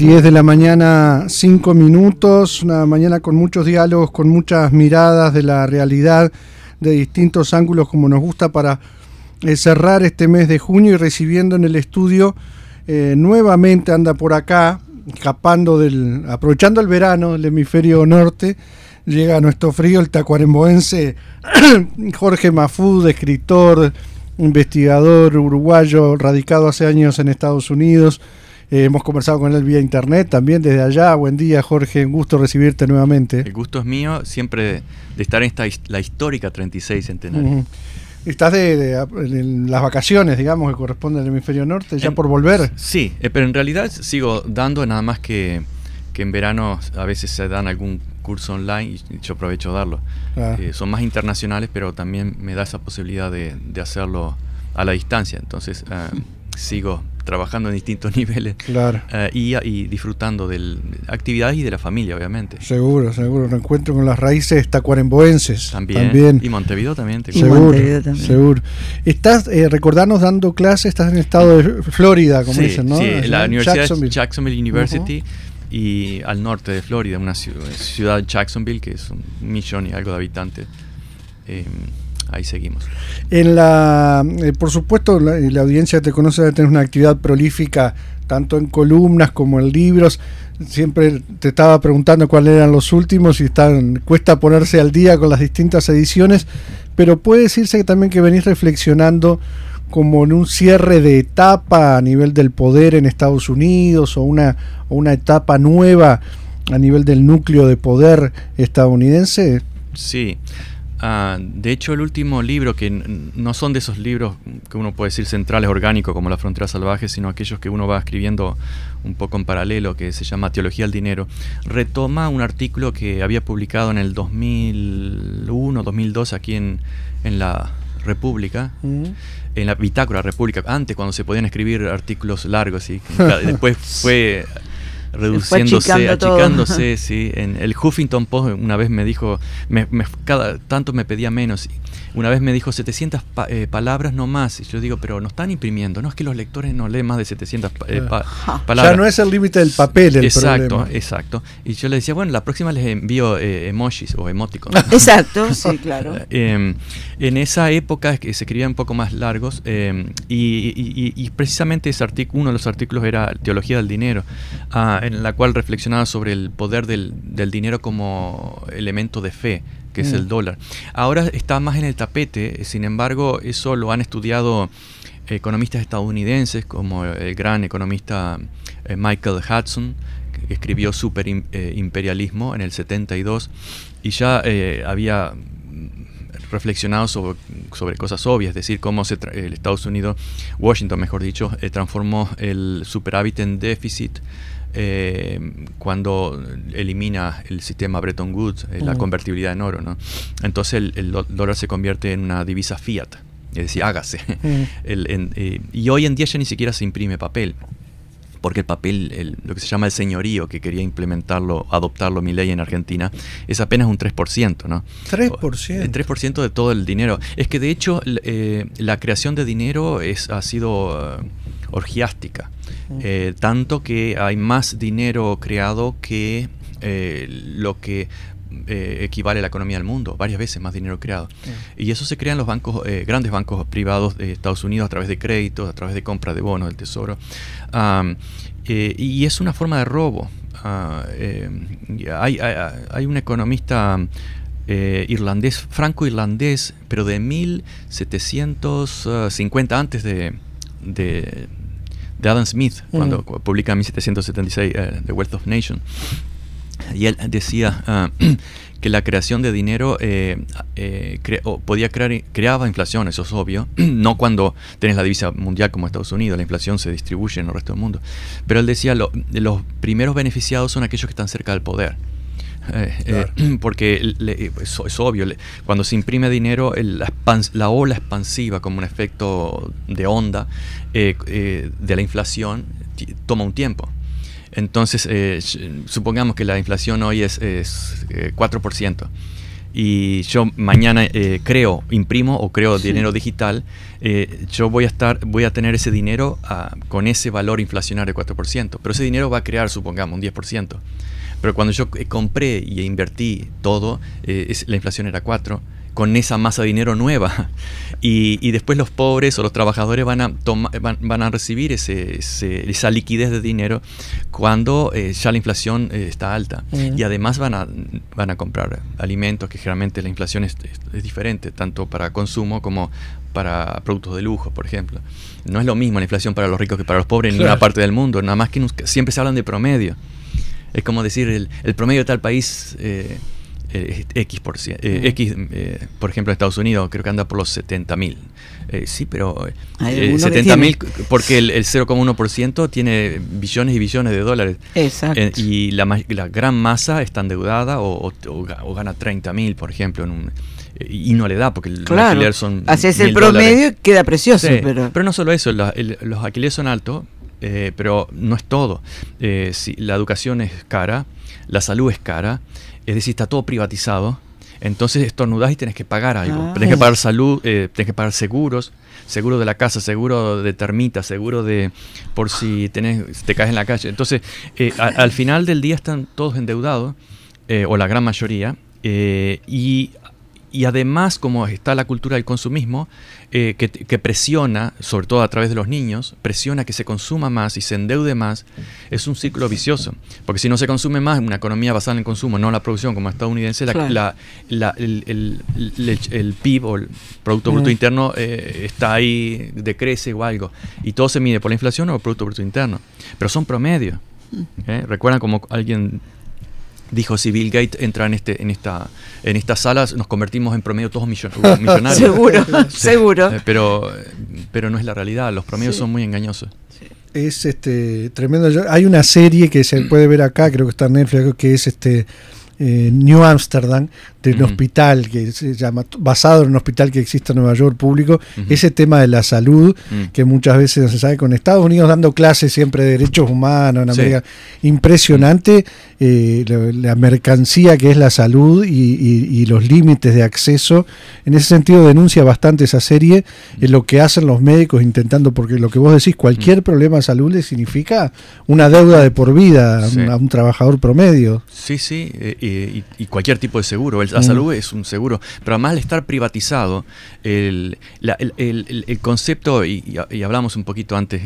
10 de la mañana, 5 minutos, una mañana con muchos diálogos, con muchas miradas de la realidad, de distintos ángulos como nos gusta para eh, cerrar este mes de junio y recibiendo en el estudio eh, nuevamente anda por acá, escapando del, aprovechando el verano del hemisferio norte, llega a nuestro frío el tacuaremboense Jorge Mafud, escritor, investigador uruguayo, radicado hace años en Estados Unidos. Eh, hemos conversado con él vía internet también desde allá. Buen día, Jorge. Un gusto recibirte nuevamente. El gusto es mío siempre de, estar en esta, la histórica 36 centenario. Estás de, en las vacaciones, digamos, que corresponde al hemisferio norte, ya por volver. Sí, eh, pero en realidad sigo dando, nada más que, que en verano a veces se dan algún curso online y yo aprovecho darlo. Ah. Eh, son más internacionales, pero también me da esa posibilidad de, de hacerlo a la distancia. Entonces eh, sigo trabajando en distintos niveles claro. Eh, y, disfrutando de actividades y de la familia, obviamente. Seguro, seguro. Un encuentro con las raíces tacuaremboenses. También. también. Y Montevideo también. seguro, seguro. Estás, eh, recordarnos, dando clases, estás en el estado de Florida, como dicen, ¿no? Sí, la Universidad Jacksonville, Jacksonville University. Y al norte de Florida, una ciudad, Jacksonville, que es un millón y algo de habitantes. Eh, ahí seguimos. En la, eh, por supuesto, la, la, audiencia te conoce de tener una actividad prolífica tanto en columnas como en libros. Siempre te estaba preguntando cuáles eran los últimos y están, cuesta ponerse al día con las distintas ediciones, pero puede decirse también que venís reflexionando como en un cierre de etapa a nivel del poder en Estados Unidos o una, o una etapa nueva a nivel del núcleo de poder estadounidense. Sí, Ah, de hecho, el último libro, que no son de esos libros que uno puede decir centrales orgánicos como La Frontera Salvaje, sino aquellos que uno va escribiendo un poco en paralelo, que se llama Teología del Dinero, retoma un artículo que había publicado en el 2001, 2002 aquí en, en la República, mm. en la Bitácora República, antes cuando se podían escribir artículos largos y después fue reduciéndose, achicándose, sí. En el Huffington Post una vez me dijo, me, cada tanto me pedía menos. Una vez me dijo 700 eh, palabras no más. Y yo digo, pero no están imprimiendo. No es que los lectores no leen más de 700 eh, palabras. Ya no es el límite del papel el exacto, Exacto, Y yo le decía, bueno, la próxima les envío eh, emojis o emoticons. Exacto, sí, claro. Em, en esa época que se escribían un poco más largos em, y, precisamente ese artículo, uno de los artículos era Teología del Dinero, ah, en la cual reflexionaba sobre el poder del, del dinero como elemento de fe que es el mm. dólar. Ahora está más en el tapete, sin embargo, eso lo han estudiado economistas estadounidenses como el gran economista eh, Michael Hudson, que escribió Super eh, Imperialismo en el 72 y ya eh, había reflexionado sobre, sobre, cosas obvias, es decir, cómo se el Estados Unidos, Washington mejor dicho, transformó el superávit en déficit eh, cuando elimina el sistema Bretton Woods, eh, la convertibilidad en oro. ¿no? Entonces el, dólar se convierte en una divisa fiat, es decir, hágase. Eh, y hoy en día ya ni siquiera se imprime papel porque el papel, lo que se llama el señorío, que quería implementarlo, adoptarlo mi ley en Argentina, es apenas un 3%, ¿no? 3%. El 3% de todo el dinero. Es que de hecho la creación de dinero es, ha sido orgiástica. Eh, tanto que hay más dinero creado que eh, lo que eh, equivale a la economía del mundo, varias veces más dinero creado. Y eso se crea en los bancos, grandes bancos privados de Estados Unidos a través de créditos, a través de compra de bonos del Tesoro. y es una forma de robo. Ah, hay, hay, un economista irlandés, franco-irlandés, pero de 1750 antes de de Adam Smith, cuando publica en 1776 uh, The Wealth of Nations. Y él decía ah, que la creación de dinero eh, eh, podía crear creaba inflación, eso es obvio, no cuando tienes la divisa mundial como Estados Unidos, la inflación se distribuye en el resto del mundo. Pero él decía, lo, los primeros beneficiados son aquellos que están cerca del poder. Eh, eh, porque es, obvio, cuando se imprime dinero, la, ola expansiva como un efecto de onda eh, de la inflación toma un tiempo. Entonces, supongamos que la inflación hoy es, 4%. y yo mañana eh, creo, imprimo o creo dinero digital, eh, yo voy a estar, voy a tener ese dinero ah, con ese valor inflacionario de 4%, pero ese dinero va a crear, supongamos, un 10%. Pero cuando yo compré y invertí todo, la inflación era 4% con esa masa de dinero nueva. Y, después los pobres o los trabajadores van a, van, a recibir ese, esa liquidez de dinero cuando eh, ya la inflación eh, está alta. Mm. Y además van a, van a comprar alimentos, que generalmente la inflación es, diferente, tanto para consumo como para productos de lujo, por ejemplo. No es lo mismo la inflación para los ricos que para los pobres en ninguna parte del mundo, nada más que siempre se hablan de promedio. Es como decir, el, el promedio de tal país... Eh, eh, X, por, eh, X eh, por ejemplo, en Estados Unidos creo que anda por los 70 mil. sí, pero 70 mil porque el, 0,1% tiene billones y billones de dólares. Exacto. y la, la, gran masa está endeudada o, o, gana 30 mil, por ejemplo, en un, y no le da porque el alquiler son. Haces el promedio y queda precioso. pero... pero no solo eso, los alquileres son altos, pero no es todo. si la educación es cara, la salud es cara, es decir, está todo privatizado. Entonces estornudás y tienes que pagar algo. Ah. Tienes que pagar salud, eh, tienes que pagar seguros, seguro de la casa, seguro de termitas, seguro de por si tenés, te caes en la calle. Entonces, eh, al final del día están todos endeudados, eh, o la gran mayoría, y y además, como está la cultura del consumismo, eh, que, presiona, sobre todo a través de los niños, presiona que se consuma más y se endeude más, es un ciclo vicioso. Porque si no se consume más, una economía basada en el consumo, no en la producción como estadounidense, la, el, PIB o el Producto Bruto Interno eh, está ahí, decrece o algo. Y todo se mide por la inflación o el Producto Bruto Interno. Pero son promedios. ¿eh? Recuerdan como alguien dijo si Bill Gates entra en este en esta en estas salas nos convertimos en promedio todos millonarios seguro seguro. Eh, pero pero no es la realidad los promedios son muy engañosos. Es este tremendo. Hay una serie que se puede ver acá creo que está en Netflix que es este eh, New Amsterdam de un hospital que se llama, basado en un hospital que existe en Nueva York público, ese tema de la salud, mm. que muchas veces no se sabe, con Estados Unidos dando clases siempre de derechos humanos, una impresionante eh, la, mercancía que es la salud y, los límites de acceso. En ese sentido denuncia bastante esa serie, en lo que hacen los médicos intentando, porque lo que vos decís, cualquier mm. problema de salud le significa una deuda de por vida a, un, trabajador promedio. Sí, sí, eh, y, cualquier tipo de seguro la salud es un seguro, pero además al estar privatizado, el, concepto, y, hablamos un poquito antes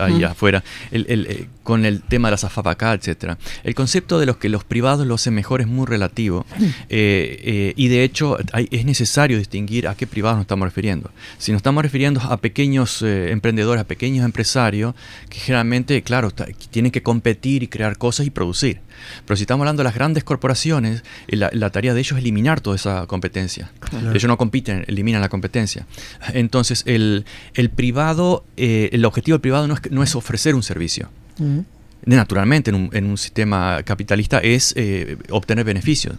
ahí afuera, eh, con el tema de las afabacá, etcétera, el concepto de los que los privados lo hacen mejor es muy relativo eh, eh, y de hecho es necesario distinguir a qué privados nos estamos refiriendo. Si nos estamos refiriendo a pequeños emprendedores, a pequeños empresarios, que generalmente, claro, tienen que competir y crear cosas y producir. Pero si estamos hablando de las grandes corporaciones, la, la tarea de ellos es eliminar toda esa competencia. Ellos no compiten, eliminan la competencia. Entonces, el, el privado, eh, el objetivo del privado no es, no es ofrecer un servicio naturalmente en un, en un, sistema capitalista es eh, obtener beneficios.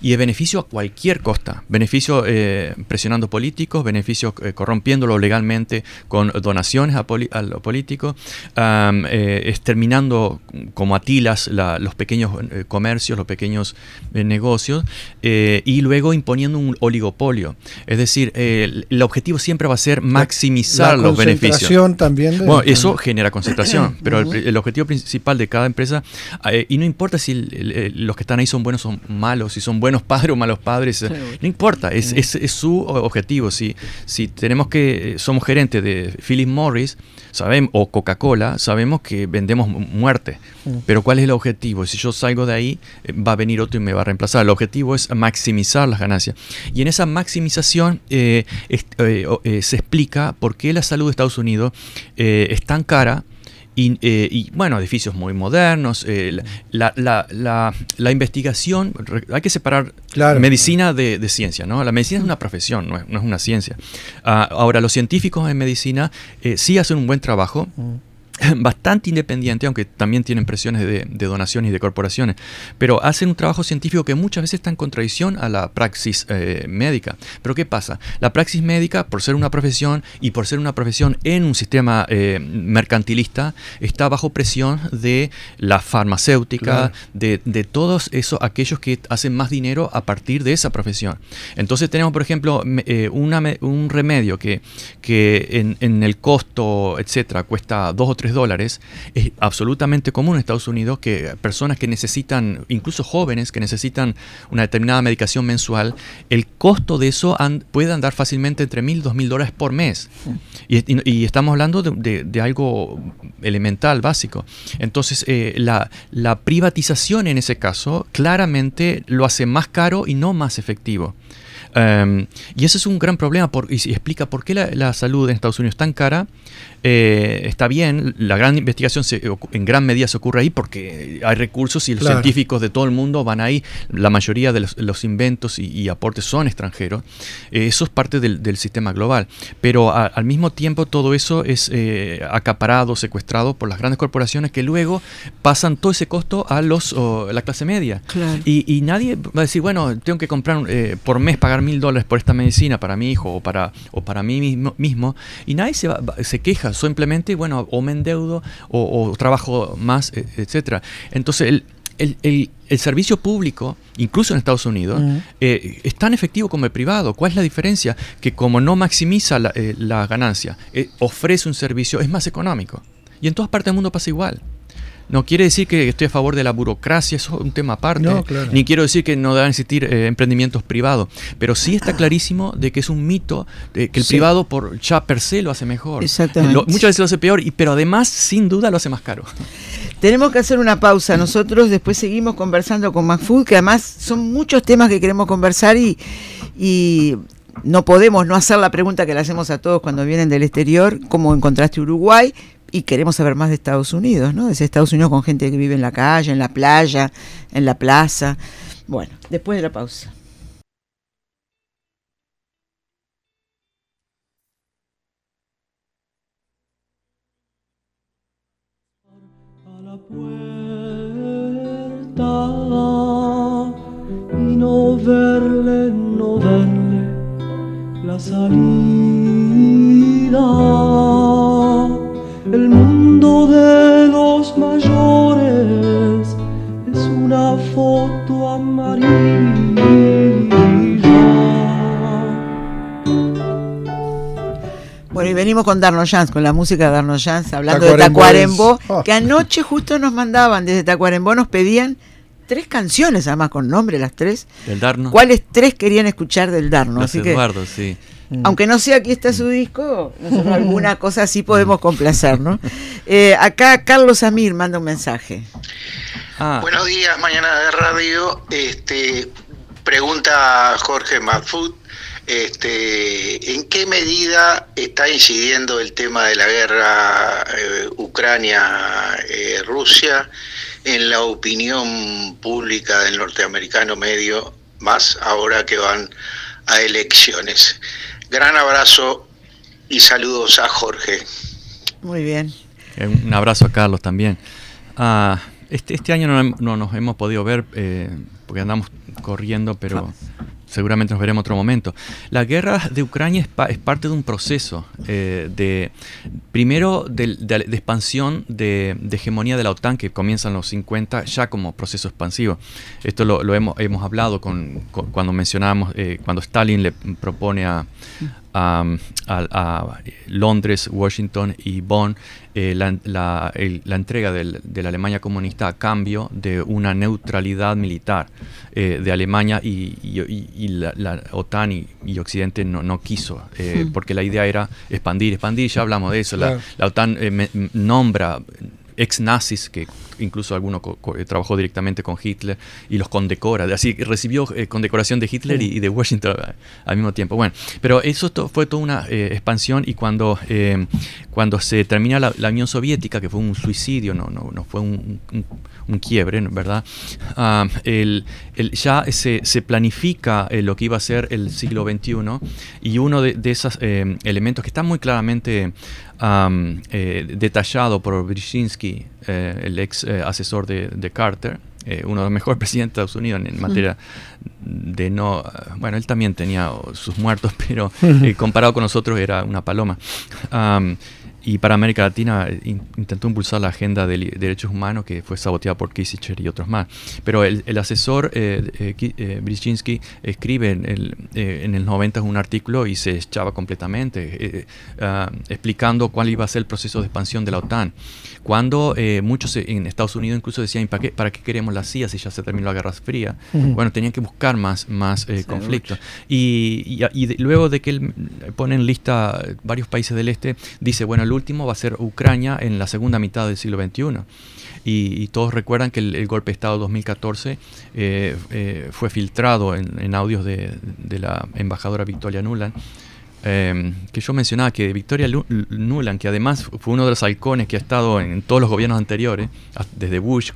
Y es beneficio a cualquier costa. Beneficio eh, presionando políticos, beneficio eh, corrompiéndolo legalmente con donaciones a, a los políticos, exterminando como atilas los pequeños comercios, los pequeños negocios, y luego imponiendo un oligopolio. Es decir, el objetivo siempre va a ser maximizar los beneficios. También bueno, eso genera concentración, pero el, el objetivo principal de cada empresa. Eh, y no importa si los que están ahí son buenos o malos, si son buenos padres o malos padres, eh, no importa, es, es, su objetivo. Si, si tenemos que, eh, somos gerentes de Philip Morris sabemos, o Coca-Cola, sabemos que vendemos muerte. Pero ¿cuál es el objetivo? Si yo salgo de ahí, va a venir otro y me va a reemplazar. El objetivo es maximizar las ganancias. Y en esa maximización se explica por qué la salud de Estados Unidos es tan cara eh, y, bueno, edificios muy modernos. Eh, la, la, la, la, investigación, hay que separar medicina de, de, ciencia, ¿no? La medicina es una profesión, no es, no es una ciencia. Ah, ahora, los científicos en medicina eh, sí hacen un buen trabajo. bastante independiente, aunque también tienen presiones de, donaciones y de corporaciones, pero hacen un trabajo científico que muchas veces está en contradicción a la praxis eh, médica. Pero ¿qué pasa? La praxis médica, por ser una profesión y por ser una profesión en un sistema eh, mercantilista, está bajo presión de la farmacéutica, de, todos esos, aquellos que hacen más dinero a partir de esa profesión. Entonces tenemos, por ejemplo, eh, un remedio que, que en, en el costo, etcétera, cuesta dos o tres dólares, es absolutamente común en Estados Unidos que personas que necesitan, incluso jóvenes que necesitan una determinada medicación mensual, el costo de eso puede andar fácilmente entre mil y dos mil dólares por mes. Y, estamos hablando de, algo elemental, básico. Entonces, eh, la, privatización en ese caso claramente lo hace más caro y no más efectivo. Em, y ese es un gran problema por, y, explica por qué la, la, salud en Estados Unidos es tan cara eh, está bien, la gran investigación en gran medida se ocurre ahí porque hay recursos y los científicos de todo el mundo van ahí, la mayoría de los, inventos y, aportes son extranjeros, eh, eso es parte del, sistema global, pero al mismo tiempo todo eso es eh, acaparado, secuestrado por las grandes corporaciones que luego pasan todo ese costo a los la clase media. Y, nadie va a decir, bueno, tengo que comprar por mes, pagar mil dólares por esta medicina para mi hijo o para, o para mí mismo, mismo y nadie se, se queja simplemente, bueno, o me endeudo o, trabajo más, e, etcétera. Entonces, el, el, servicio público, incluso en Estados Unidos, eh, es tan efectivo como el privado. ¿Cuál es la diferencia? Que como no maximiza la, eh, ganancia, eh, ofrece un servicio, es más económico. Y en todas partes del mundo pasa igual. No quiere decir que estoy a favor de la burocracia, eso es un tema aparte. Ni quiero decir que no deben existir eh, emprendimientos privados. Pero sí está clarísimo de que es un mito que el privado por ya per se lo hace mejor. Exactamente. muchas veces lo hace peor, y, pero además, sin duda, lo hace más caro. Tenemos que hacer una pausa. Nosotros después seguimos conversando con MacFood, que además son muchos temas que queremos conversar y, y no podemos no hacer la pregunta que le hacemos a todos cuando vienen del exterior, ¿cómo encontraste Uruguay? Y queremos saber más de Estados Unidos, ¿no? De Estados Unidos con gente que vive en la calle, en la playa, en la plaza. Bueno, después de la pausa. A la puerta y no verle, no verle la salida y venimos con Darno Jans, con la música de Darno Jans, hablando de Tacuarembó, ah. que anoche justo nos mandaban desde Tacuarembó, nos pedían tres canciones, además con nombre las tres. Del Darno. ¿Cuáles tres querían escuchar del Darno? Así Eduardo, sí. Mm. Aunque no sé, aquí está su disco, alguna cosa así podemos complacer, ¿no? Eh, acá Carlos Amir manda un mensaje. Ah. Buenos días, mañana de radio. Este, pregunta Jorge Mafut, este, ¿en qué medida está incidiendo el tema de la guerra eh, Ucrania-Rusia en la opinión pública del norteamericano medio, más ahora que van a elecciones? Gran abrazo y saludos a Jorge. Muy bien. Eh, un abrazo a Carlos también. Ah, este, este, año no, nos hemos podido ver eh, porque andamos corriendo, pero seguramente nos veremos otro momento. La guerra de Ucrania es, parte de un proceso eh, de, primero, de, expansión de, hegemonía de la OTAN que comienza en los 50 ya como proceso expansivo. Esto lo, hemos, hablado con, cuando mencionábamos, cuando Stalin le propone a, a, Londres, Washington y Bonn eh, la, entrega de la Alemania comunista a cambio de una neutralidad militar eh, de Alemania y, la, OTAN y, Occidente no, quiso, eh, hmm. porque la idea era expandir, expandir, ya hablamos de eso, la, OTAN nombra ex nazis que incluso alguno eh, trabajó directamente con Hitler y los condecora, así recibió eh, condecoración de Hitler y, de Washington al mismo tiempo. Bueno, pero eso fue toda una eh, expansión y cuando, cuando se termina la, Unión Soviética, que fue un suicidio, no, no, no fue un, quiebre, ¿verdad? Ah, el, ya se, se planifica lo que iba a ser el siglo XXI y uno de, esos eh, elementos que está muy claramente eh, detallado por Brzezinski, el ex asesor de, de Carter, uno de los mejores presidentes de Estados Unidos en, materia de no... Bueno, él también tenía sus muertos, pero comparado con nosotros era una paloma y para América Latina eh, intentó impulsar la agenda de derechos humanos que fue saboteada por Kissinger y otros más. Pero el, asesor eh, eh, eh Brzezinski escribe en el, en el 90 un artículo y se echaba completamente, ah, explicando cuál iba a ser el proceso de expansión de la OTAN. Cuando muchos en Estados Unidos incluso decían, ¿para qué, ¿para qué queremos la CIA si ya se terminó la Guerra Fría? Bueno, tenían que buscar más, más conflictos. Y, y, luego de que él pone en lista varios países del este, dice, bueno, el último va a ser Ucrania en la segunda mitad del siglo XXI. Y, todos recuerdan que el, golpe de Estado 2014 eh, eh, fue filtrado en, audios de, la embajadora Victoria Nuland. Em, que yo mencionaba que Victoria Nuland, que además fue uno de los halcones que ha estado en, todos los gobiernos anteriores, desde Bush,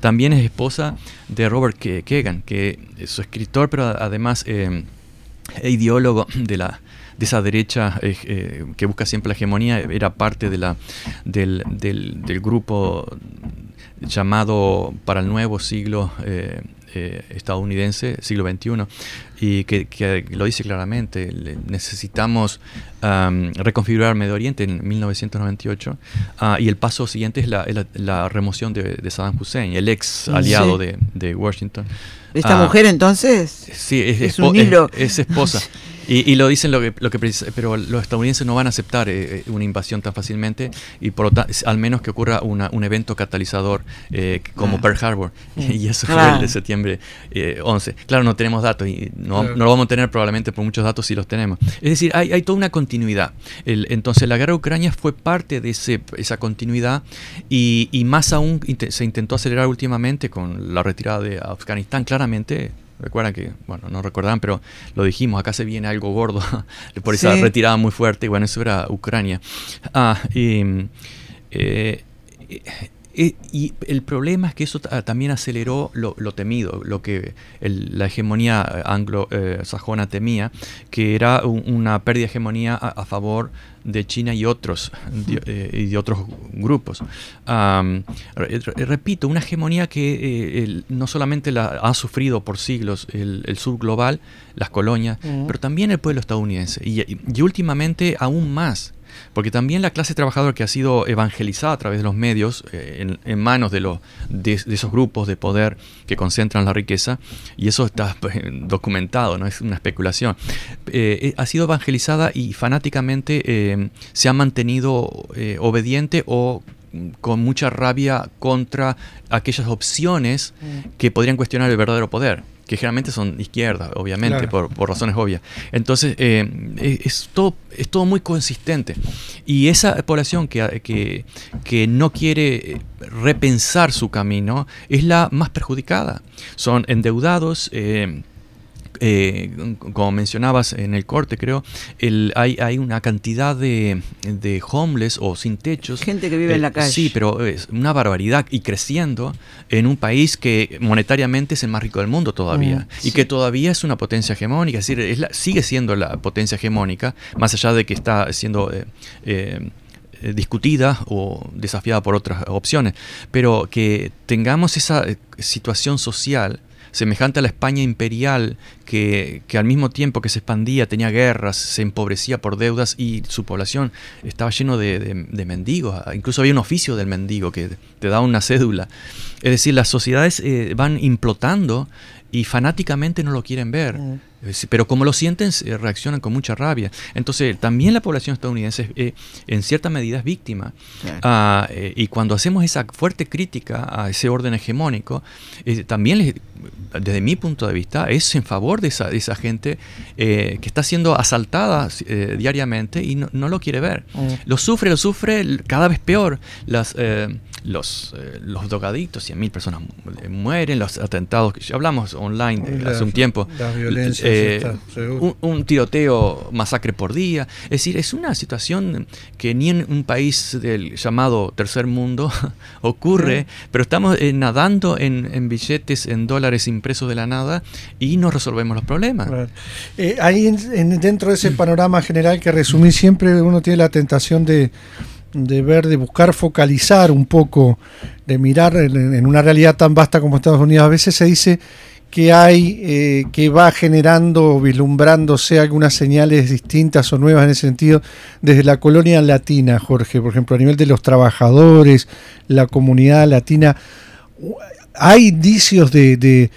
también es esposa de Robert Kagan, que es su escritor, pero además eh, ideólogo de la, de esa derecha eh, eh, que busca siempre la hegemonía, era parte de la, del, del, grupo llamado para el nuevo siglo eh, estadounidense, siglo XXI, y que, lo dice claramente, necesitamos reconfigurar Medio Oriente en 1998, ah, y el paso siguiente es la, remoción de, Saddam Hussein, el ex aliado de, de, Washington. ¿Esta ah, mujer entonces? Sí, es, un libro. es esposa. Y, lo dicen lo que, lo que pero los estadounidenses no van a aceptar eh, eh, una invasión tan fácilmente y por al menos que ocurra un evento catalizador eh, como ah. Pearl Harbor y eso fue el de septiembre 11. Claro, no tenemos datos y no, no, lo vamos a tener probablemente por muchos datos si los tenemos. Es decir, hay, hay toda una continuidad. entonces la guerra de Ucrania fue parte de ese, esa continuidad y, y más aún se intentó acelerar últimamente con la retirada de Afganistán. Claramente Recuerdan que, bueno, no recordaban, pero lo dijimos, acá se viene algo gordo por esa retirada muy fuerte. Y bueno, eso era Ucrania. Ah, y, eh, y el problema es que eso también aceleró lo, temido, lo que la hegemonía anglo-sajona temía, que era una pérdida de hegemonía a, favor de China y otros, eh, y de otros grupos. repito, una hegemonía que eh, no solamente la ha sufrido por siglos el, el sur global, las colonias, pero también el pueblo estadounidense, y últimamente aún más porque también la clase trabajadora que ha sido evangelizada a través de los medios, eh, en, manos de, los, de, esos grupos de poder que concentran la riqueza, y eso está pues, documentado, no es una especulación, eh, eh, ha sido evangelizada y fanáticamente se ha mantenido obediente o con mucha rabia contra aquellas opciones mm. que podrían cuestionar el verdadero poder que generalmente son izquierdas, obviamente, por, razones obvias. Entonces, eh, es, todo, es todo muy consistente. Y esa población que, que, que no quiere repensar su camino es la más perjudicada. Son endeudados. Eh, eh, como mencionabas en el corte, creo, el, hay, hay una cantidad de, de, homeless o sin techos. Gente que vive en la eh, calle. Sí, pero es una barbaridad y creciendo en un país que monetariamente es el más rico del mundo todavía mm, y que todavía es una potencia hegemónica, es decir, sigue siendo la potencia hegemónica, más allá de que está siendo... Eh, discutida o desafiada por otras opciones, pero que tengamos esa situación social semejante a la España imperial que, al mismo tiempo que se expandía tenía guerras, se empobrecía por deudas y su población estaba lleno de, mendigos. Incluso había un oficio del mendigo que te da una cédula. Es decir, las sociedades eh, van implotando y fanáticamente no lo quieren ver. Mm. Pero como lo sienten, reaccionan con mucha rabia. Entonces, también la población estadounidense eh, en cierta medida es víctima. Ah, eh, y cuando hacemos esa fuerte crítica a ese orden hegemónico, eh, también desde mi punto de vista es en favor de esa, esa gente que está siendo asaltada diariamente y no, lo quiere ver. Mm. Lo sufre, lo sufre cada vez peor. Las los, los drogadictos, 100.000 personas mueren, los atentados, ya hablamos online hace un tiempo. un, un, tiroteo, masacre por día. Es decir, es una situación que ni en un país del llamado tercer mundo ocurre, pero estamos nadando en, billetes, en dólares impresos de la nada y no resolvemos los problemas. ahí dentro de ese panorama general que resumí, siempre uno tiene la tentación de de ver, de buscar focalizar un poco, de mirar en, una realidad tan vasta como Estados Unidos. A veces se dice que hay, eh, que va generando, vislumbrándose algunas señales distintas o nuevas en ese sentido desde la colonia latina, Jorge, por ejemplo, a nivel de los trabajadores, la comunidad latina. Hay indicios de, de,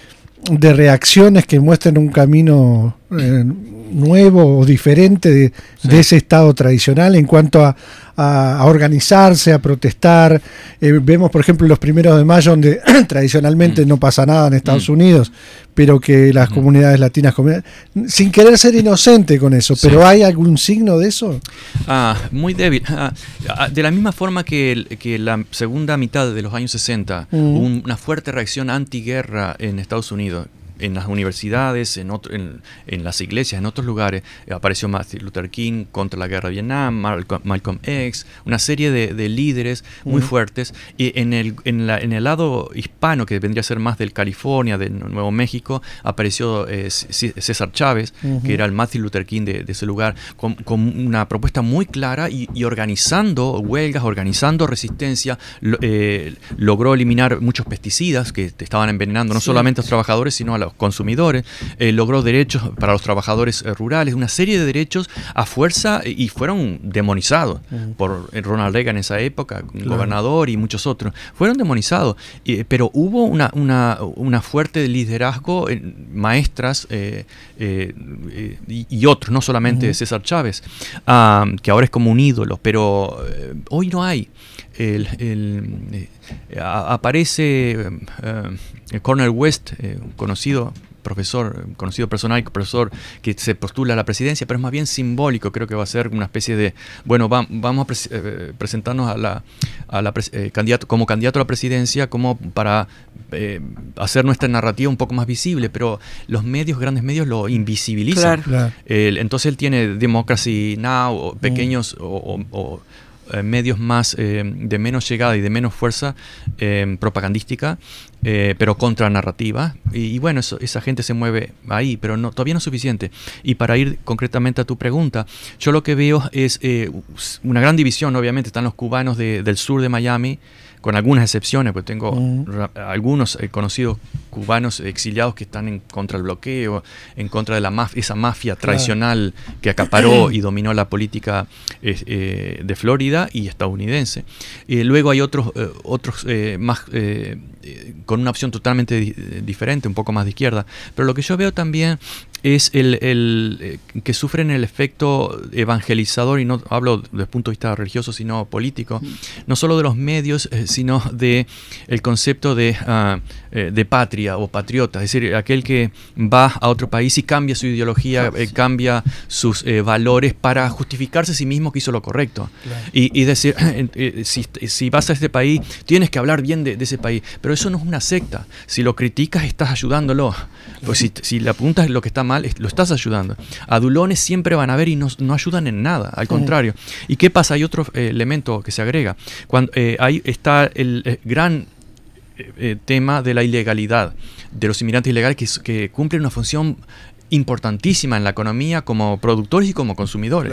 reacciones que muestran un camino eh, nuevo o diferente de, ese Estado tradicional en cuanto a, a, organizarse, a protestar. Eh, vemos, por ejemplo, los primeros de mayo, donde tradicionalmente mm. no pasa nada en Estados mm. Unidos, pero que las mm. comunidades latinas, sin querer ser inocente con eso, pero ¿hay algún signo de eso? Ah, muy débil. Ah, ah, de la misma forma que, que, la segunda mitad de los años 60 hubo una fuerte reacción antiguerra en Estados Unidos en las universidades, en, en, las iglesias, en otros lugares. Eh, apareció Martin Luther King contra la guerra de Vietnam, Malcolm, X, una serie de, líderes muy fuertes. Y en el, en, el lado hispano, que vendría a ser más del California, de Nuevo México, apareció eh, César Chávez, que era el Martin Luther King de, ese lugar, con, una propuesta muy clara y, organizando huelgas, organizando resistencia, eh, logró eliminar muchos pesticidas que estaban envenenando no solamente a los trabajadores, sino a los consumidores, eh, logró derechos para los trabajadores eh, rurales, una serie de derechos a fuerza eh, y fueron demonizados por Ronald Reagan en esa época, gobernador y muchos otros. Fueron demonizados, pero hubo una, una, fuerte liderazgo, maestras y, otros, no solamente César Chávez, ah, que ahora es como un ídolo, pero hoy no hay. Aparece Cornel West, eh, un conocido profesor, conocido personal, profesor que se postula a la presidencia, pero es más bien simbólico, creo que va a ser una especie de, bueno, vamos a eh, presentarnos a la, eh, candidato, como candidato a la presidencia como para hacer nuestra narrativa un poco más visible, pero los medios, grandes medios, lo invisibilizan. entonces él tiene Democracy Now, pequeños o eh, medios más eh, de menos llegada y de menos fuerza eh, propagandística, pero contra narrativa. Y, bueno, esa gente se mueve ahí, pero no, todavía no es suficiente. Y para ir concretamente a tu pregunta, yo lo que veo es una gran división, obviamente, están los cubanos del sur de Miami, con algunas excepciones, pues tengo algunos eh, conocidos cubanos exiliados que están en contra del bloqueo, en contra de la esa mafia tradicional que acaparó y dominó la política eh, de Florida y estadounidense. luego hay otros, eh, otros más con una opción totalmente diferente, un poco más de izquierda. Pero lo que yo veo también es el, el eh, que sufren el efecto evangelizador, y no hablo desde el punto de vista religioso, sino político, no solo de los medios, eh, sino de el concepto de, ah, eh, de patria o patriota, es decir, aquel que va a otro país y cambia su ideología, cambia sus valores para justificarse a sí mismo que hizo lo correcto. Y, decir, si, si, vas a este país, tienes que hablar bien de, de, ese país, pero eso no es una secta. Si lo criticas, estás ayudándolo. Pues si, si le apuntas lo que está mal, lo estás ayudando. Adulones siempre van a ver y no, ayudan en nada, al contrario. ¿Y qué pasa? Hay otro eh, elemento que se agrega. Cuando, eh, ahí está el eh, gran tema de la ilegalidad, de los inmigrantes ilegales que, que cumplen una función importantísima en la economía como productores y como consumidores.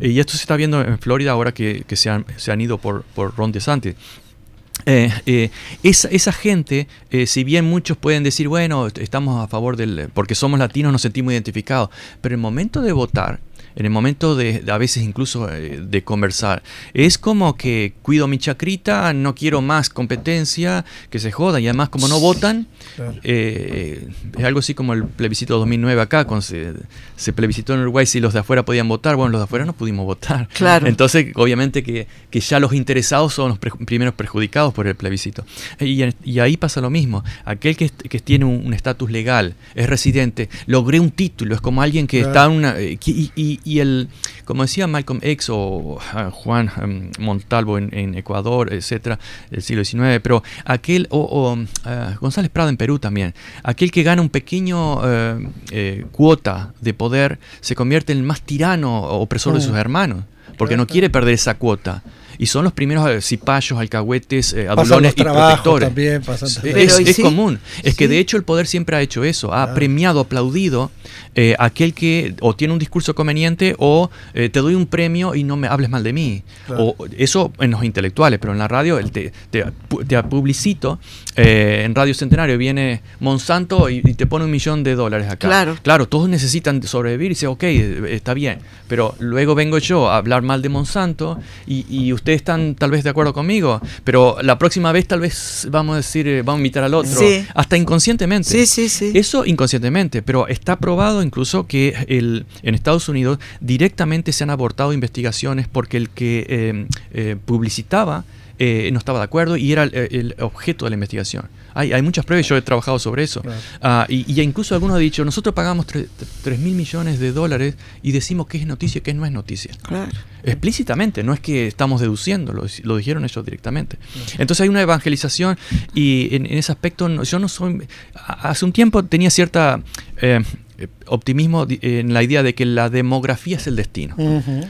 y esto se está viendo en Florida ahora que, se, han, se, han, ido por, por Ron DeSantis. Eh, eh, esa, gente, eh, si bien muchos pueden decir, bueno, estamos a favor del, porque somos latinos, nos sentimos identificados, pero el momento de votar, en el momento de, a veces incluso eh, de conversar. Es como que cuido mi chacrita, no quiero más competencia, que se joda, y además como no votan, eh, es algo así como el plebiscito 2009 acá, cuando se, se, plebiscitó en Uruguay si los de afuera podían votar, bueno, los de afuera no pudimos votar. Claro. Entonces, obviamente que, que ya los interesados son los primeros perjudicados por el plebiscito. Y, y, ahí pasa lo mismo, aquel que, que tiene un estatus legal, es residente, logré un título, es como alguien que está en una... Eh, y, y, el, como decía Malcolm X o ah, Juan em, Montalvo en, Ecuador, etcétera, del siglo XIX, pero aquel, o, ah, González Prado en Perú también, aquel que gana un pequeño eh, eh, cuota de poder se convierte en el más tirano o opresor de sus hermanos, porque no quiere perder esa cuota y son los primeros eh, cipayos, alcahuetes, eh, adulones y protectores. También, es, común. Es que de hecho el poder siempre ha hecho eso, ha premiado, aplaudido eh, aquel que o tiene un discurso conveniente o te doy un premio y no me hables mal de mí. O eso en los intelectuales, pero en la radio el te, te, publicito. en Radio Centenario viene Monsanto y, te pone un millón de dólares acá. Claro. claro, todos necesitan sobrevivir y dice, ok, está bien. Pero luego vengo yo a hablar mal de Monsanto y, y usted están tal vez de acuerdo conmigo, pero la próxima vez tal vez vamos a decir, eh, vamos a invitar al otro, hasta inconscientemente. Sí, sí, sí. Eso inconscientemente, pero está probado incluso que el, en Estados Unidos directamente se han abortado investigaciones porque el que eh, eh, no estaba de acuerdo y era el objeto de la investigación. Hay, muchas pruebas, yo he trabajado sobre eso. Ah, y, incluso algunos han dicho, nosotros pagamos 3 mil millones de dólares y decimos qué es noticia y qué no es noticia. Claro. Explícitamente, no es que estamos deduciendo, lo, dijeron ellos directamente. Entonces hay una evangelización y en, ese aspecto yo no soy... Hace un tiempo tenía cierta... Eh, eh, optimismo en la idea de que la demografía es el destino.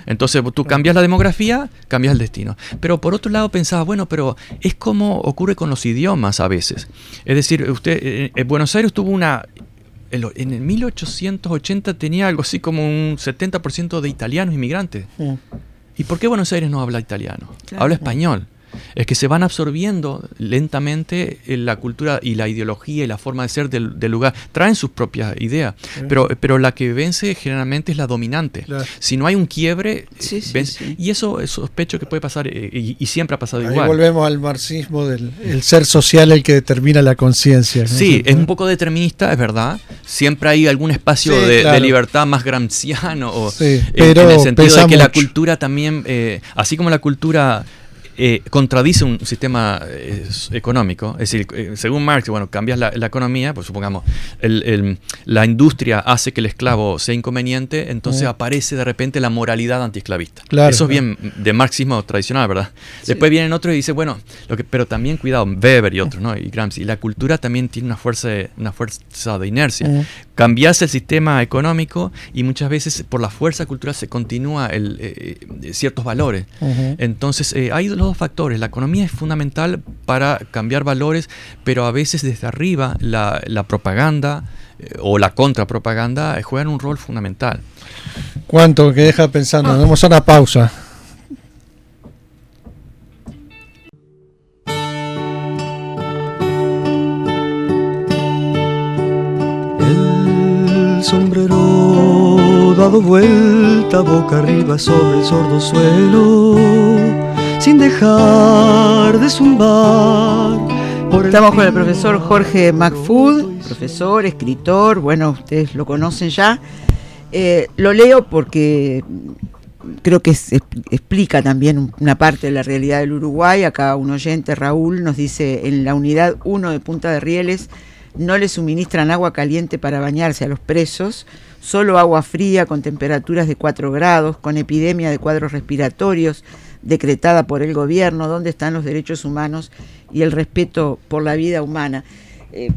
Entonces tú cambias la demografía, cambias el destino. Pero por otro lado pensaba, bueno, pero es como ocurre con los idiomas a veces. Es decir, usted, en eh, Buenos Aires tuvo una en el 1880 tenía algo así como un 70% de italianos inmigrantes. ¿Y por qué Buenos Aires no habla italiano? Habla español es que se van absorbiendo lentamente la cultura y la ideología y la forma de ser del, lugar. Traen sus propias ideas, pero, pero la que vence generalmente es la dominante. Si no hay un quiebre, y eso es sospecho que puede pasar eh, y, siempre ha pasado Ahí igual. volvemos al marxismo del el ser social el que determina la conciencia. Sí, es un poco determinista, es verdad. Siempre hay algún espacio de, libertad más gramsciano, o, pero en, el sentido de que la cultura también, eh, así como la cultura eh, contradice un sistema eh, económico. Es decir, eh, según Marx, bueno, cambias la, economía, pues supongamos, la industria hace que el esclavo sea inconveniente, entonces aparece de repente la moralidad antiesclavista. Eso es bien de marxismo tradicional, ¿verdad? Después vienen otros y dicen, bueno, lo que, pero también cuidado, Weber y otros, ¿no? Y Gramsci, la cultura también tiene una fuerza una fuerza de inercia. Cambias el sistema económico y muchas veces por la fuerza cultural se continúa el, ciertos valores. Entonces, hay los factores. La economía es fundamental para cambiar valores, pero a veces desde arriba la, propaganda eh, o la contrapropaganda eh, juegan un rol fundamental. ¿Cuánto que deja pensando? Damos una pausa. El sombrero dado vuelta boca arriba sobre el sordo suelo sin dejar de zumbar. Estamos con el profesor Jorge McFood, profesor, escritor, bueno, ustedes lo conocen ya. Eh, lo leo porque creo que explica también una parte de la realidad del Uruguay. Acá un oyente, Raúl, nos dice, en la unidad 1 de Punta de Rieles no le suministran agua caliente para bañarse a los presos, solo agua fría con temperaturas de 4 grados, con epidemia de cuadros respiratorios decretada por el gobierno, dónde están los derechos humanos y el respeto por la vida humana. Eh,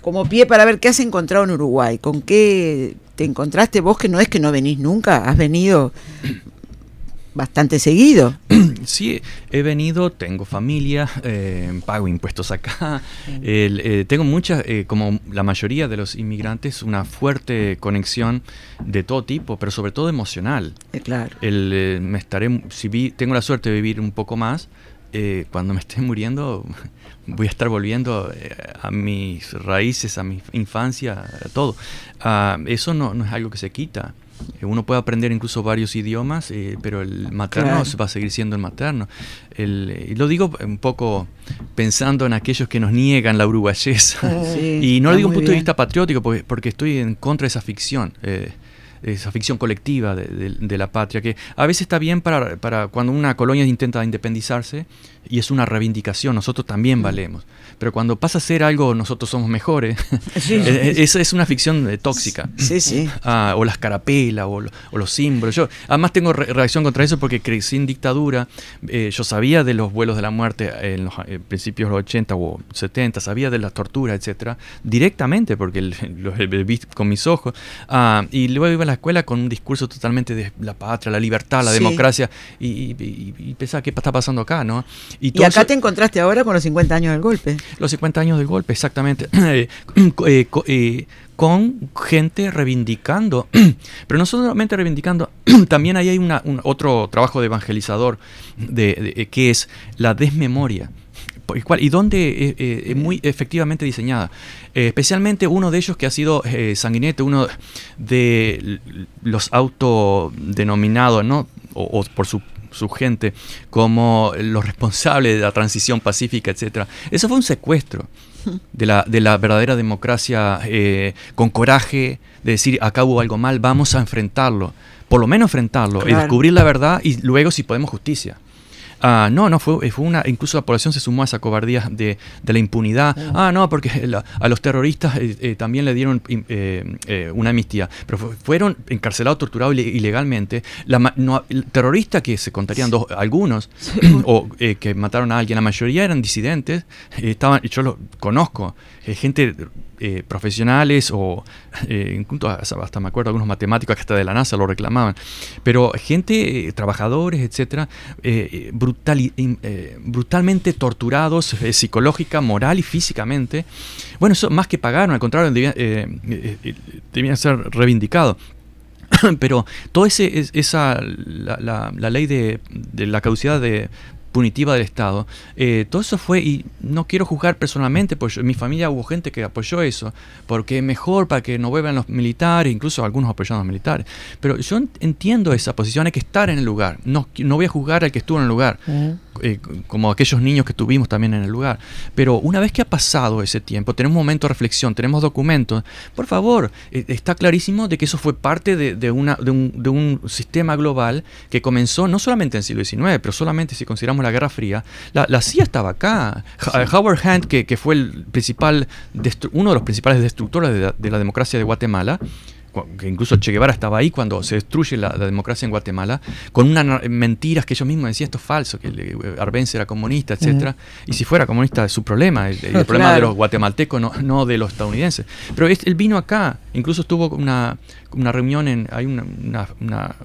como pie para ver qué has encontrado en Uruguay, con qué te encontraste vos, que no es que no venís nunca, has venido bastante seguido. Sí, he venido, tengo familia, eh, pago impuestos acá, eh, tengo muchas, como la mayoría de los inmigrantes, una fuerte conexión de todo tipo, pero sobre todo emocional. claro. El, me estaré, si tengo la suerte de vivir un poco más, cuando me esté muriendo voy a estar volviendo a mis raíces, a mi infancia, a todo. Ah, eso no, no, es algo que se quita. Uno puede aprender incluso varios idiomas, eh, pero el materno va a seguir siendo el materno. y lo digo un poco pensando en aquellos que nos niegan la uruguayesa. y no lo digo un punto de vista patriótico, porque, porque, estoy en contra de esa ficción. Eh, esa ficción colectiva de, la patria, que a veces está bien para, para cuando una colonia intenta independizarse y es una reivindicación, nosotros también valemos. Pero cuando pasa a ser algo, nosotros somos mejores, esa es una ficción eh, tóxica. Sí, sí. Ah, o las carapelas, o, los símbolos. Yo además tengo reacción contra eso porque crecí en dictadura, eh, yo sabía de los vuelos de la muerte en los principios de los 80 o 70, sabía de la tortura, etcétera, directamente porque lo vi con mis ojos. Ah, y luego iba a la escuela con un discurso totalmente de la patria, la libertad, la democracia, y, pensaba, ¿qué está pasando acá? ¿no? Y, acá te encontraste ahora con los 50 años del golpe. Los 50 años del golpe, exactamente. Eh, eh, eh, con gente reivindicando, pero no solamente reivindicando, también ahí hay una, un, otro trabajo de evangelizador de, que es la desmemoria y donde es muy efectivamente diseñada. especialmente uno de ellos que ha sido Sanguinete, uno de los autodenominados, ¿no? o, por su su gente como los responsables de la transición pacífica, etc. Eso fue un secuestro de la, de la verdadera democracia eh, con coraje, de decir, acá hubo algo mal, vamos a enfrentarlo, por lo menos enfrentarlo y descubrir la verdad y luego si podemos justicia. Ah, no, no, fue, fue una, incluso la población se sumó a esa cobardía de, la impunidad. Ah, no, porque a los terroristas eh, eh, también le dieron eh, una amnistía, pero fueron encarcelados, torturados ilegalmente. La, no, terroristas que se contarían dos, algunos, o que mataron a alguien, la mayoría eran disidentes, estaban, yo lo conozco, gente eh, profesionales o eh, hasta me acuerdo algunos matemáticos que hasta de la NASA lo reclamaban, pero gente, eh, trabajadores, etcétera, brutal, brutalmente torturados psicológica, moral y físicamente. Bueno, eso más que pagaron, al contrario, debían, ser reivindicados. Pero toda esa la, la, ley de, de, la caducidad de punitiva del Estado. Eh, todo eso fue, y no quiero juzgar personalmente, pues en mi familia hubo gente que apoyó eso, porque mejor para que no vuelvan los militares, incluso algunos apoyaron a los militares. Pero yo entiendo esa posición, hay que estar en el lugar, no, no voy a juzgar al que estuvo en el lugar. Eh, como aquellos niños que tuvimos también en el lugar. Pero una vez que ha pasado ese tiempo, tenemos un momento de reflexión, tenemos documentos, por favor, eh, está clarísimo de que eso fue parte de, una, de, un, de, un, sistema global que comenzó no solamente en el siglo XIX, pero solamente si consideramos la Guerra Fría, la, CIA estaba acá. Howard Hunt, que, que, fue el principal, uno de los principales destructores de la democracia de Guatemala, que incluso Che Guevara estaba ahí cuando se destruye la, democracia en Guatemala, con unas mentiras que ellos mismos decían esto es falso, que Arbenz era comunista, etcétera Y si fuera comunista es su problema, el, problema de los guatemaltecos, no, no, de los estadounidenses. Pero él vino acá, incluso estuvo una, una reunión en, hay una, una, una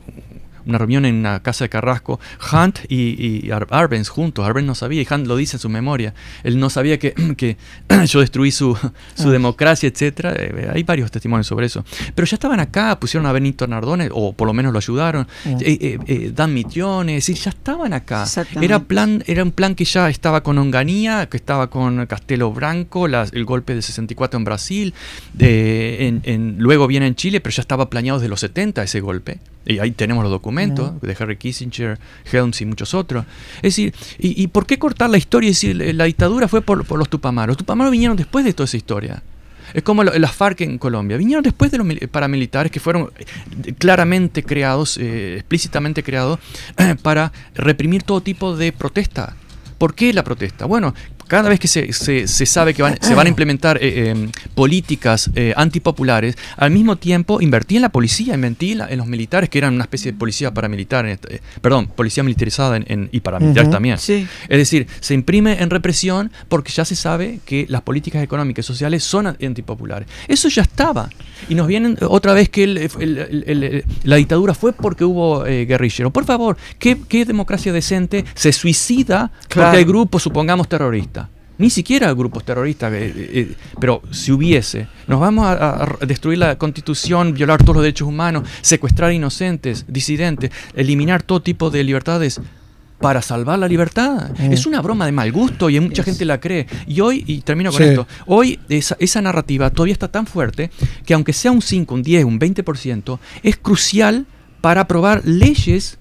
reunión en una casa de Carrasco, Hunt y, y Arbenz juntos. Arbenz no sabía y Hunt lo dice en su memoria. Él no sabía que, que yo destruí su, su ah. democracia, etc. Eh, hay varios testimonios sobre eso. Pero ya estaban acá, pusieron a Benito Nardone, o por lo menos lo ayudaron. Eh, eh, Dan Mitiones, ya estaban acá. Era, plan, era un plan que ya estaba con Onganía, que estaba con Castelo Branco, el golpe del 64 en Brasil. en, luego viene en Chile, pero ya estaba planeado desde los 70 ese golpe. Y ahí tenemos los documentos de Harry Kissinger, Helms y muchos otros. Es decir, ¿y, por qué cortar la historia y decir la dictadura fue por, los Tupamaros? Los Tupamaros vinieron después de toda esa historia. Es como las FARC en Colombia. Vinieron después de los paramilitares que fueron eh, claramente creados, eh, explícitamente creados, para reprimir todo tipo de protesta. ¿Por qué la protesta? Bueno, cada vez que se, se, sabe que se van a implementar eh, em, políticas eh, antipopulares, al mismo tiempo invertí en la policía, invertí en, los militares, que eran una especie de policía paramilitar, este, eh, perdón, policía militarizada en, y paramilitar también. Es decir, se imprime en represión porque ya se sabe que las políticas económicas y sociales son antipopulares. Eso ya estaba. Y nos vienen otra vez que la dictadura fue porque hubo guerrillero. Por favor, ¿qué, democracia decente se suicida porque hay grupos, supongamos, terroristas? Ni siquiera grupos terroristas, eh, eh, eh, pero si hubiese, nos vamos a, destruir la constitución, violar todos los derechos humanos, secuestrar inocentes, disidentes, eliminar todo tipo de libertades para salvar la libertad. Mm. Es una broma de mal gusto y mucha gente la cree. Y hoy, y termino con esto, hoy esa, esa, narrativa todavía está tan fuerte que aunque sea un 5, un 10, un 20%, es crucial para aprobar leyes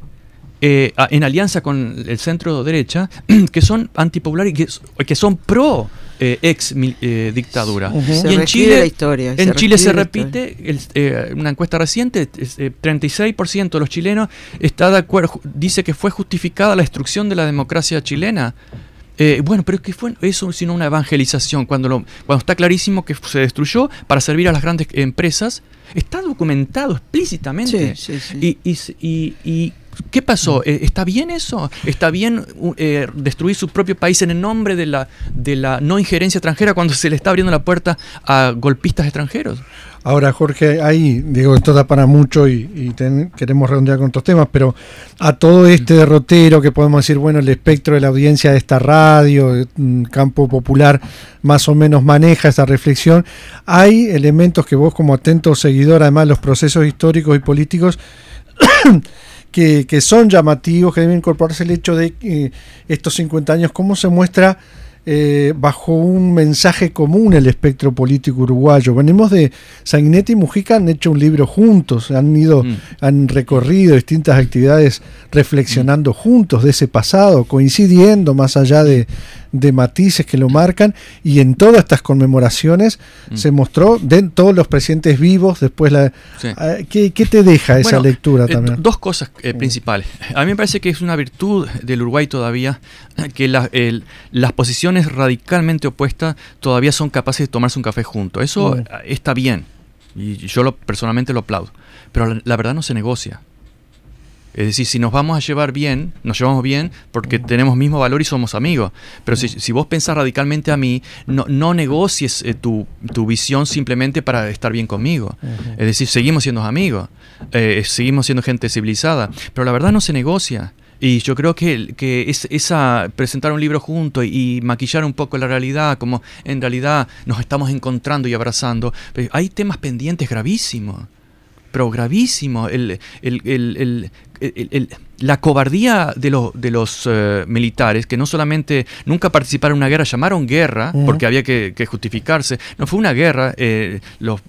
en alianza con el centro derecha, que son antipopulares y que, que son pro eh, ex eh, dictadura. Y en Chile, historia, en se Chile se repite, eh, una encuesta reciente, 36% de los chilenos está de acuerdo, dice que fue justificada la destrucción de la democracia chilena. bueno, pero es que fue eso sino una evangelización, cuando, lo, cuando está clarísimo que se destruyó para servir a las grandes empresas, está documentado explícitamente. Y, y, y, ¿Qué pasó? Eh, ¿Está bien eso? ¿Está bien eh, destruir su propio país en el nombre de la, no injerencia extranjera cuando se le está abriendo la puerta a golpistas extranjeros? Ahora, Jorge, ahí, digo, esto da para mucho y, queremos redondear con otros temas, pero a todo este derrotero que podemos decir, bueno, el espectro de la audiencia de esta radio, un campo popular, más o menos maneja esa reflexión, hay elementos que vos como atento seguidor, además los procesos históricos y políticos, que, son llamativos, que deben incorporarse el hecho de eh, estos 50 años, cómo se muestra eh, bajo un mensaje común el espectro político uruguayo. Venimos de Sanguinetti y Mujica han hecho un libro juntos, han ido, mm. han recorrido distintas actividades reflexionando juntos de ese pasado, coincidiendo más allá de, de matices que lo marcan y en todas estas conmemoraciones mm. se mostró de todos los presidentes vivos después la ah, ¿qué, te deja esa lectura eh, también? dos cosas eh, principales a mí me parece que es una virtud del Uruguay todavía que las posiciones radicalmente opuestas todavía son capaces de tomarse un café juntos eso mm. está bien y yo lo, personalmente lo aplaudo pero la verdad no se negocia es decir, si nos vamos a llevar bien, nos llevamos bien porque tenemos mismo valor y somos amigos. Pero si, vos pensás radicalmente a mí, no, no negocies eh, tu, visión simplemente para estar bien conmigo. Es decir, seguimos siendo amigos, eh, seguimos siendo gente civilizada. Pero la verdad no se negocia. Y yo creo que, que es, esa presentar un libro junto y, maquillar un poco la realidad, como en realidad nos estamos encontrando y abrazando, hay temas pendientes gravísimos pero gravísimo. el, el, el, la cobardía de, de los eh, militares, que no solamente nunca participaron en una guerra, llamaron guerra, porque había que, justificarse, no fue una guerra, eh,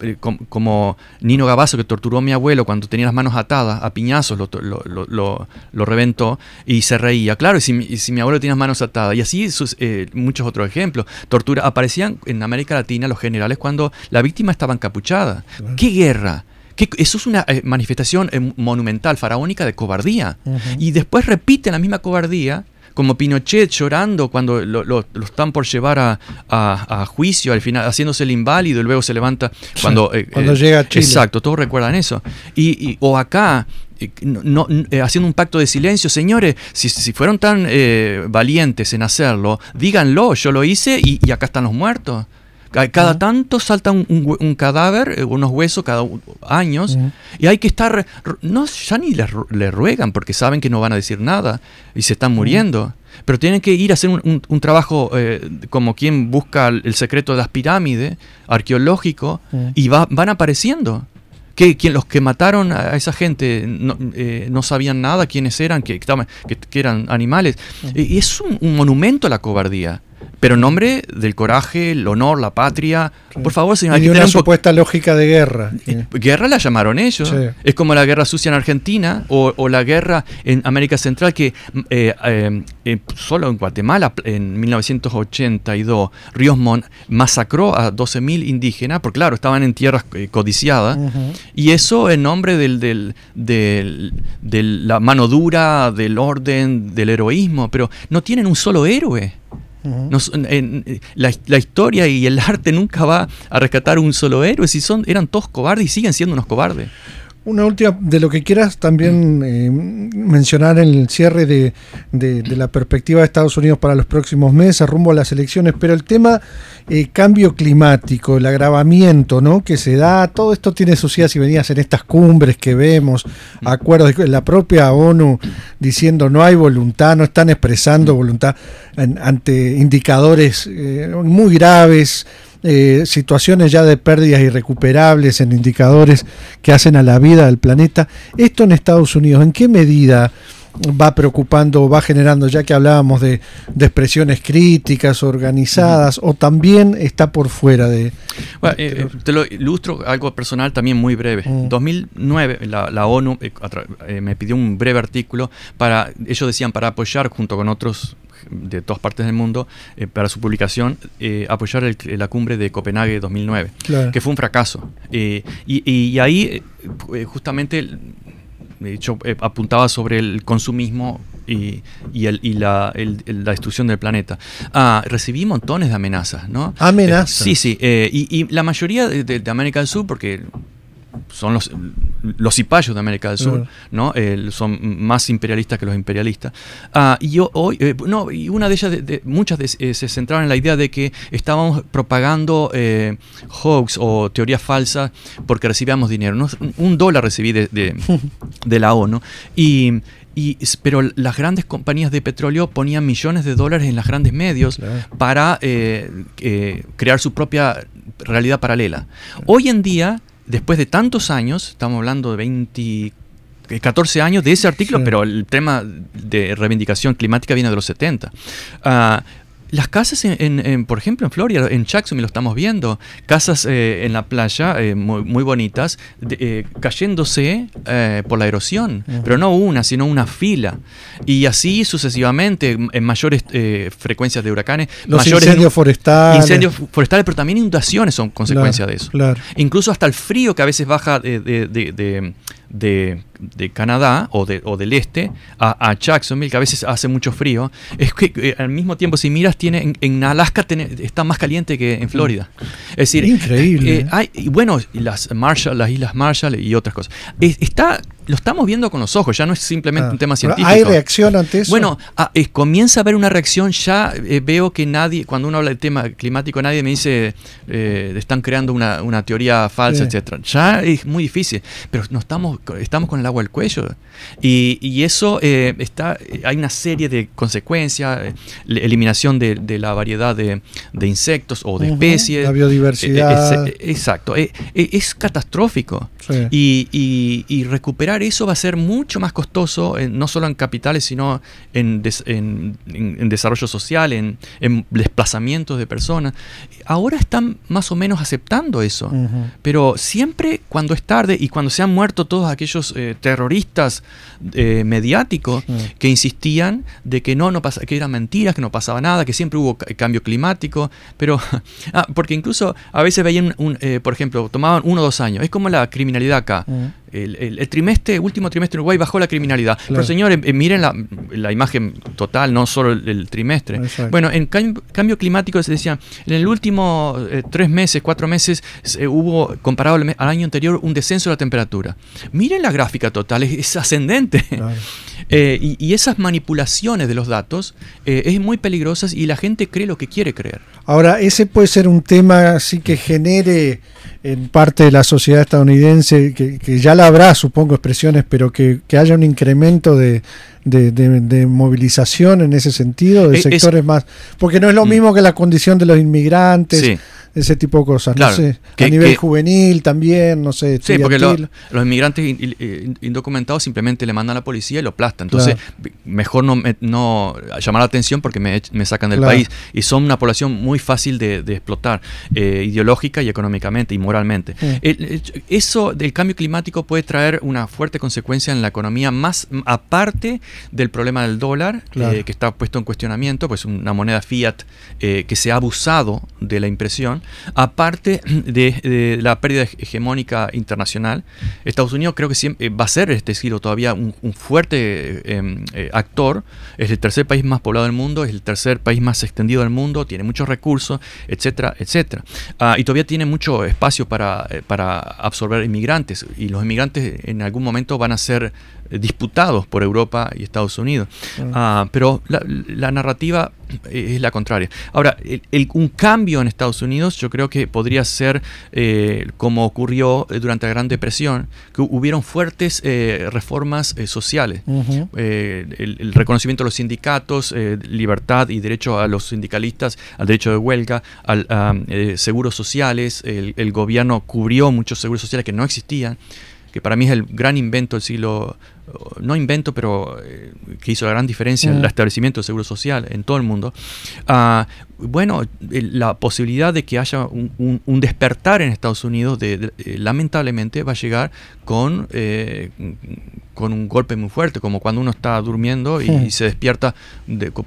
eh, como Nino Gabazo que torturó a mi abuelo cuando tenía las manos atadas, a piñazos lo, lo, reventó y se reía. Claro, y si, mi abuelo tenía las manos atadas, y así muchos otros ejemplos. Tortura, aparecían en América Latina los generales cuando la víctima estaba encapuchada. ¿Qué guerra? Eso es una eh, manifestación eh, monumental, faraónica de cobardía. Y después repite la misma cobardía como Pinochet llorando cuando lo, están por llevar a, juicio, al final haciéndose el inválido y luego se levanta cuando, eh, cuando llega a Chile. Exacto, todos recuerdan eso. Y, o acá, no, haciendo un pacto de silencio, señores, si, fueron tan valientes en hacerlo, díganlo, yo lo hice y acá están los muertos. Cada tanto salta un, cadáver, eh, unos huesos cada años, y hay que estar, no, ya ni le, ruegan porque saben que no van a decir nada y se están muriendo. Pero tienen que ir a hacer un, trabajo eh, como quien busca el secreto de las pirámides, arqueológico, y van apareciendo. Que, los que mataron a esa gente no, eh, sabían nada quiénes eran, que, que, eran animales. Y es un, monumento a la cobardía pero en nombre del coraje, el honor, la patria. Por favor, señor. Hay una supuesta lógica de guerra. Eh, guerra la llamaron ellos. Es como la guerra sucia en Argentina o, la guerra en América Central que eh, eh, solo en Guatemala en 1982 Ríos Montt masacró a 12.000 indígenas, porque claro, estaban en tierras codiciadas. Y eso en nombre del, del, de la mano dura, del orden, del heroísmo. Pero no tienen un solo héroe la, historia y el arte nunca va a rescatar un solo héroe, si son, eran todos cobardes y siguen siendo unos cobardes. Una última, de lo que quieras también eh, mencionar en el cierre de, la perspectiva de Estados Unidos para los próximos meses, rumbo a las elecciones, pero el tema eh, cambio climático, el agravamiento ¿no? que se da, todo esto tiene sus idas y venidas en estas cumbres que vemos, acuerdos de la propia ONU diciendo no hay voluntad, no están expresando voluntad ante indicadores eh, muy graves eh, situaciones ya de pérdidas irrecuperables en indicadores que hacen a la vida del planeta. Esto en Estados Unidos, ¿en qué medida va preocupando, va generando, ya que hablábamos de, expresiones críticas organizadas, o también está por fuera de... Bueno, eh, te lo ilustro algo personal también muy breve. En 2009 la, ONU me pidió un breve artículo para, ellos decían, para apoyar junto con otros de todas partes del mundo eh, para su publicación eh, apoyar la cumbre de Copenhague 2009, que fue un fracaso. Eh, y, ahí justamente yo apuntaba sobre el consumismo y, la, destrucción del planeta. Ah, recibí montones de amenazas, ¿no? Amenazas. sí, sí. y, la mayoría de, América del Sur, porque son los, los cipayos de América del Sur, ¿no? son más imperialistas que los imperialistas. Ah, y yo hoy, eh, no, y una de ellas, de, muchas eh, se centraron en la idea de que estábamos propagando eh, hoax o teorías falsas porque recibíamos dinero. Un dólar recibí de, de, la ONU y y, pero las grandes compañías de petróleo ponían millones de dólares en los grandes medios para crear su propia realidad paralela. Hoy en día después de tantos años, estamos hablando de 20, 14 eh, años de ese artículo, pero el tema de reivindicación climática viene de los 70. Las casas, en, por ejemplo, en Florida, en Jacksonville lo estamos viendo, casas eh, en la playa eh, muy, bonitas, eh, cayéndose por la erosión, pero no una, sino una fila. Y así sucesivamente, en mayores frecuencias de huracanes. Los incendios forestales. Incendios forestales, pero también inundaciones son consecuencia de eso. Incluso hasta el frío que a veces baja de de, de Canadá o, de, o, del este a, Jacksonville, que a veces hace mucho frío, es que eh, al mismo tiempo, si miras, tiene en, Alaska está más caliente que en Florida. Es decir, increíble. Eh, hay, y bueno, las Marshall, las Islas Marshall y otras cosas. está lo estamos viendo con los ojos, ya no es simplemente ah, un tema científico. ¿Hay reacción ante eso? Bueno, ah, comienza a haber una reacción, ya eh, veo que nadie, cuando uno habla del tema climático, nadie me dice, eh, están creando una, teoría falsa, etcétera. Ya es muy difícil, pero no estamos, estamos con el agua al cuello. Y, eso eh, está, hay una serie de consecuencias, eliminación de, la variedad de, insectos o de especies. La biodiversidad. exacto, es catastrófico. Y, y recuperar eso va a ser mucho más costoso, no solo en capitales, sino en, en, desarrollo social, en, desplazamientos de personas. Ahora están más o menos aceptando eso, pero siempre cuando es tarde y cuando se han muerto todos aquellos eh, terroristas eh, mediáticos que insistían de que no, no pasa, que eran mentiras, que no pasaba nada, que siempre hubo cambio climático, pero ah, porque incluso a veces veían, un, eh, por ejemplo, tomaban uno o dos años, es como la criminalidad acá el, trimestre, último trimestre en Uruguay bajó la criminalidad. Pero señores, eh, miren la, imagen total, no solo el, trimestre. Bueno, en cambio, climático se decía, en el último eh, tres meses, cuatro meses, hubo, comparado al, año anterior, un descenso de la temperatura. Miren la gráfica total, es, ascendente. Eh, y, esas manipulaciones de los datos es muy peligrosas y la gente cree lo que quiere creer. Ahora, ese puede ser un tema así que genere en parte de la sociedad estadounidense, que, ya la habrá, supongo, expresiones, pero que, haya un incremento de, de, movilización en ese sentido, de sectores más. Porque no es lo mm. mismo que la condición de los inmigrantes ese tipo de cosas. no sé, a nivel juvenil también, no sé. Sí, porque los inmigrantes indocumentados simplemente le mandan a la policía y lo aplastan. Entonces, mejor no, no llamar la atención porque me, sacan del país. Y son una población muy fácil de, explotar, eh, ideológica y económicamente y moralmente. eso del cambio climático puede traer una fuerte consecuencia en la economía, más aparte del problema del dólar, eh, que está puesto en cuestionamiento, pues una moneda fiat eh, que se ha abusado de la impresión aparte de, la pérdida hegemónica internacional. Estados Unidos creo que siempre, eh, va a ser este siglo todavía un, fuerte em, eh, actor, es el tercer país más poblado del mundo, es el tercer país más extendido del mundo, tiene muchos recursos, etcétera, etcétera. Ah, y todavía tiene mucho espacio para, eh, para absorber inmigrantes, y los inmigrantes en algún momento van a ser disputados por Europa y Estados Unidos. Ah, pero la, narrativa es la contraria. Ahora, un cambio en Estados Unidos yo creo que podría ser eh, como ocurrió durante la Gran Depresión, que hubieron fuertes eh, reformas eh, sociales. el, reconocimiento de los sindicatos, libertad y derecho a los sindicalistas, al derecho de huelga, al, seguros sociales, el gobierno cubrió muchos seguros sociales que no existían que para mí es el gran invento del siglo no invento, pero eh, que hizo la gran diferencia en el establecimiento del seguro social en todo el mundo, uh, bueno, la posibilidad de que haya un, despertar en Estados Unidos, de, eh, lamentablemente, va a llegar con, eh, con un golpe muy fuerte, como cuando uno está durmiendo y, se despierta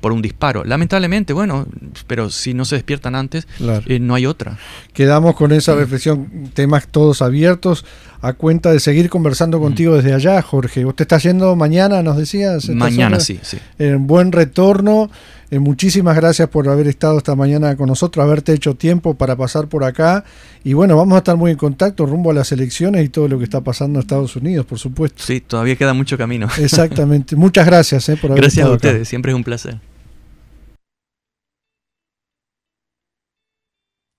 por un disparo. Lamentablemente, bueno, pero si no se despiertan antes, eh, no hay otra. Quedamos con esa reflexión, temas todos abiertos, a cuenta de seguir conversando contigo desde allá, Jorge. ¿Usted está yendo mañana, nos decías? Mañana, sí, sí. En buen retorno. Eh, muchísimas gracias por haber estado esta mañana con nosotros, haberte hecho tiempo para pasar por acá. Y bueno, vamos a estar muy en contacto rumbo a las elecciones y todo lo que está pasando en Estados Unidos, por supuesto. Sí, todavía queda mucho camino. Exactamente. Muchas gracias eh, por haber Gracias a ustedes, siempre es un placer.